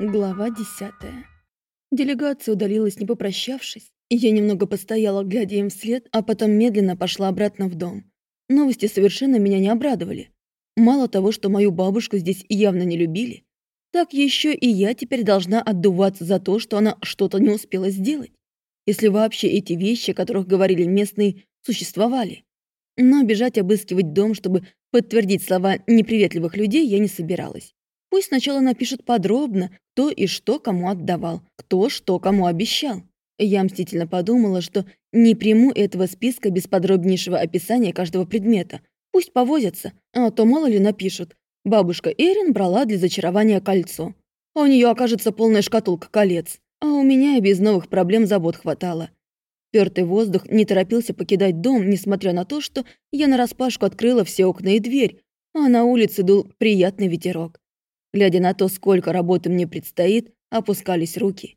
Глава десятая. Делегация удалилась, не попрощавшись. Я немного постояла, глядя им вслед, а потом медленно пошла обратно в дом. Новости совершенно меня не обрадовали. Мало того, что мою бабушку здесь явно не любили, так еще и я теперь должна отдуваться за то, что она что-то не успела сделать. Если вообще эти вещи, о которых говорили местные, существовали. Но бежать обыскивать дом, чтобы подтвердить слова неприветливых людей, я не собиралась. Пусть сначала напишут подробно, кто и что кому отдавал, кто что кому обещал. Я мстительно подумала, что не приму этого списка без подробнейшего описания каждого предмета. Пусть повозятся, а то мало ли напишут. Бабушка Эрин брала для зачарования кольцо. А у нее окажется полная шкатулка колец. А у меня и без новых проблем забот хватало. Пёртый воздух не торопился покидать дом, несмотря на то, что я нараспашку открыла все окна и дверь, а на улице дул приятный ветерок. Глядя на то, сколько работы мне предстоит, опускались руки.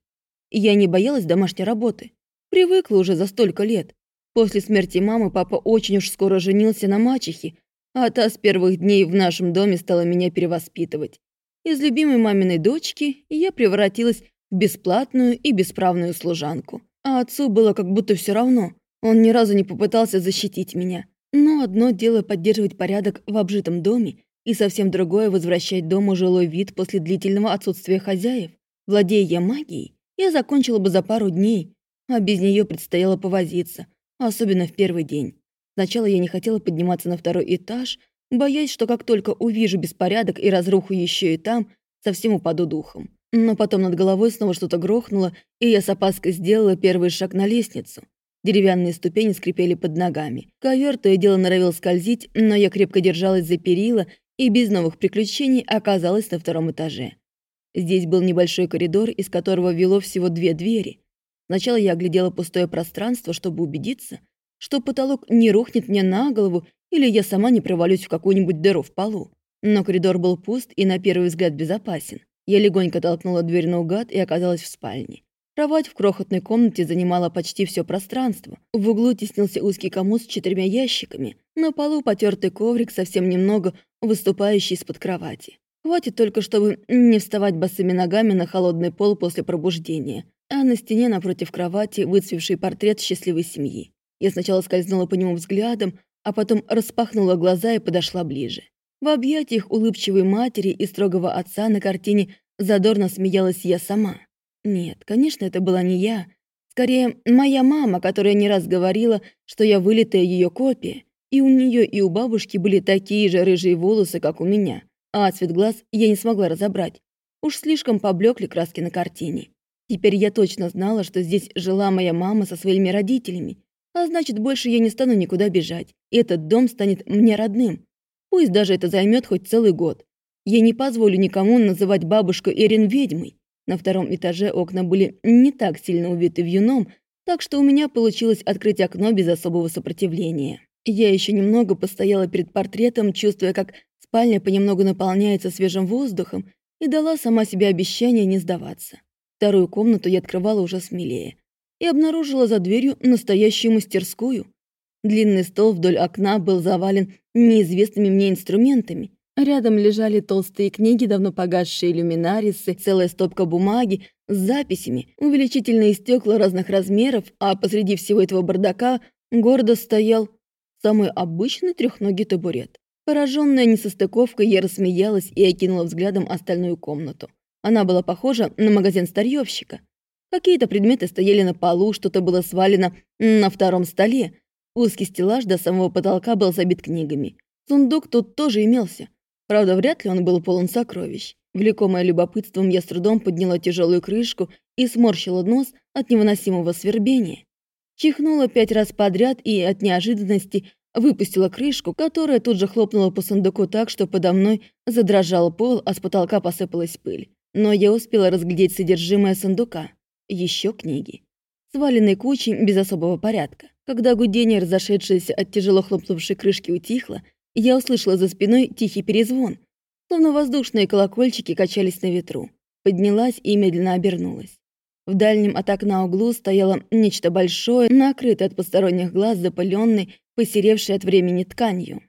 Я не боялась домашней работы. Привыкла уже за столько лет. После смерти мамы папа очень уж скоро женился на мачехе, а та с первых дней в нашем доме стала меня перевоспитывать. Из любимой маминой дочки я превратилась в бесплатную и бесправную служанку. А отцу было как будто все равно. Он ни разу не попытался защитить меня. Но одно дело поддерживать порядок в обжитом доме, и совсем другое возвращать дому жилой вид после длительного отсутствия хозяев. Владея я магией, я закончила бы за пару дней, а без нее предстояло повозиться, особенно в первый день. Сначала я не хотела подниматься на второй этаж, боясь, что как только увижу беспорядок и разруху еще и там, совсем упаду духом. Но потом над головой снова что-то грохнуло, и я с опаской сделала первый шаг на лестницу. Деревянные ступени скрипели под ногами. Ковер то и дело норовил скользить, но я крепко держалась за перила и без новых приключений оказалась на втором этаже. Здесь был небольшой коридор, из которого вело всего две двери. Сначала я оглядела пустое пространство, чтобы убедиться, что потолок не рухнет мне на голову или я сама не провалюсь в какую-нибудь дыру в полу. Но коридор был пуст и на первый взгляд безопасен. Я легонько толкнула дверь наугад и оказалась в спальне. Кровать в крохотной комнате занимала почти все пространство. В углу теснился узкий комод с четырьмя ящиками. На полу потертый коврик, совсем немного выступающий из-под кровати. Хватит только, чтобы не вставать босыми ногами на холодный пол после пробуждения. А на стене напротив кровати выцвевший портрет счастливой семьи. Я сначала скользнула по нему взглядом, а потом распахнула глаза и подошла ближе. В объятиях улыбчивой матери и строгого отца на картине задорно смеялась я сама. Нет, конечно, это была не я. Скорее, моя мама, которая не раз говорила, что я вылитая ее копия, и у нее и у бабушки были такие же рыжие волосы, как у меня, а цвет глаз я не смогла разобрать. Уж слишком поблекли краски на картине. Теперь я точно знала, что здесь жила моя мама со своими родителями, а значит, больше я не стану никуда бежать, и этот дом станет мне родным. Пусть даже это займет хоть целый год. Я не позволю никому называть бабушку Эрин ведьмой, на втором этаже окна были не так сильно увиты вьюном, так что у меня получилось открыть окно без особого сопротивления. Я еще немного постояла перед портретом, чувствуя, как спальня понемногу наполняется свежим воздухом, и дала сама себе обещание не сдаваться. Вторую комнату я открывала уже смелее и обнаружила за дверью настоящую мастерскую. Длинный стол вдоль окна был завален неизвестными мне инструментами, Рядом лежали толстые книги, давно погасшие люминарисы, целая стопка бумаги с записями, увеличительные стекла разных размеров, а посреди всего этого бардака гордо стоял самый обычный трехногий табурет. Пораженная несостыковкой, я рассмеялась и окинула взглядом остальную комнату. Она была похожа на магазин старьевщика. Какие-то предметы стояли на полу, что-то было свалено на втором столе. Узкий стеллаж до самого потолка был забит книгами. Сундук тут тоже имелся. Правда, вряд ли он был полон сокровищ. Влекомая любопытством, я с трудом подняла тяжелую крышку и сморщила нос от невыносимого свербения. Чихнула пять раз подряд и от неожиданности выпустила крышку, которая тут же хлопнула по сундуку так, что подо мной задрожал пол, а с потолка посыпалась пыль. Но я успела разглядеть содержимое сундука. Еще книги. Сваленной кучей без особого порядка. Когда гудение, разошедшееся от тяжело хлопнувшей крышки, утихло, я услышала за спиной тихий перезвон, словно воздушные колокольчики качались на ветру. Поднялась и медленно обернулась. В дальнем от окна углу стояло нечто большое, накрытое от посторонних глаз, запыленной, посеревшей от времени тканью.